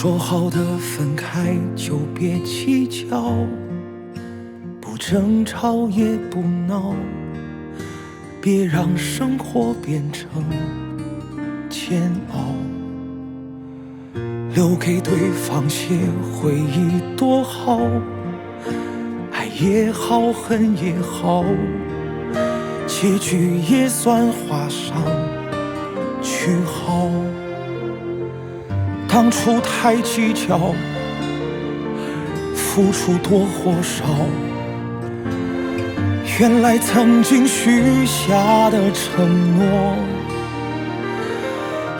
说好的分开就别计较，不争吵也不闹，别让生活变成煎熬。留给对方些回忆多好，爱也好，恨也好，结局也算画上句号。当初太计较，付出多或少，原来曾经许下的承诺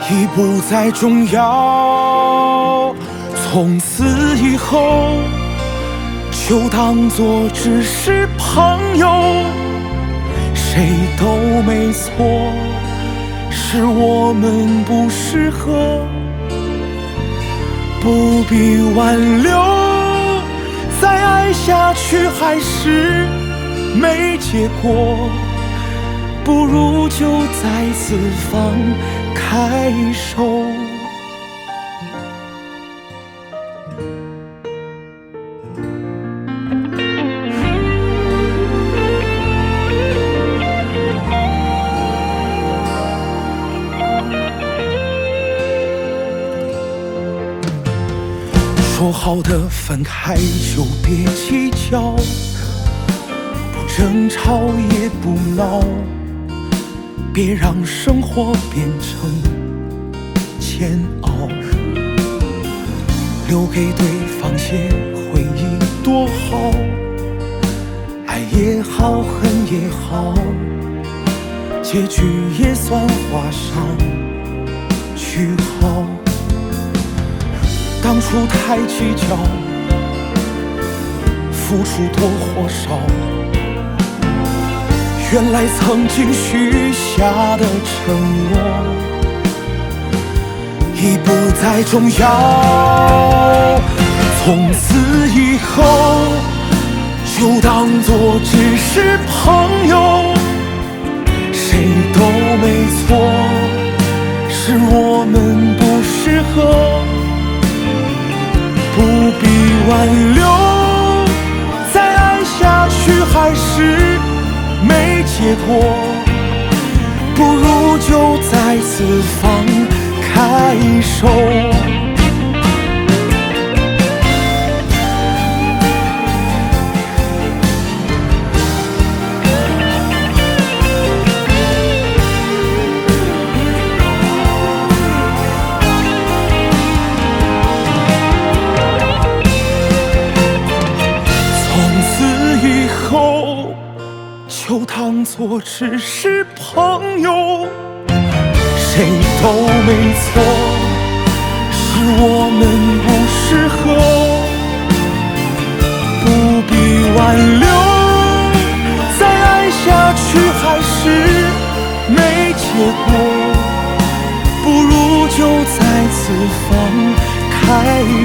已不再重要。从此以后，就当作只是朋友，谁都没错，是我们不适合。不必挽留，再爱下去还是没结果，不如就再次放开手。说好的分开就别计较，不争吵也不闹，别让生活变成煎熬。留给对方些回忆多好，爱也好，恨也好，结局也算画上句号。当初太计较，付出多或少，原来曾经许下的承诺已不再重要。从此以后，就当作只是朋友，谁都我不如就在此放就当作只是朋友，谁都没错，是我们不适合，不必挽留，再爱下去还是没结果，不如就再次放开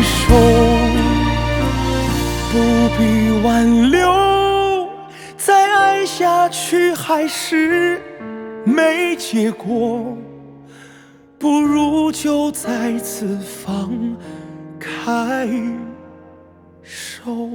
手，不必挽留。去还是没结果，不如就再次放开手。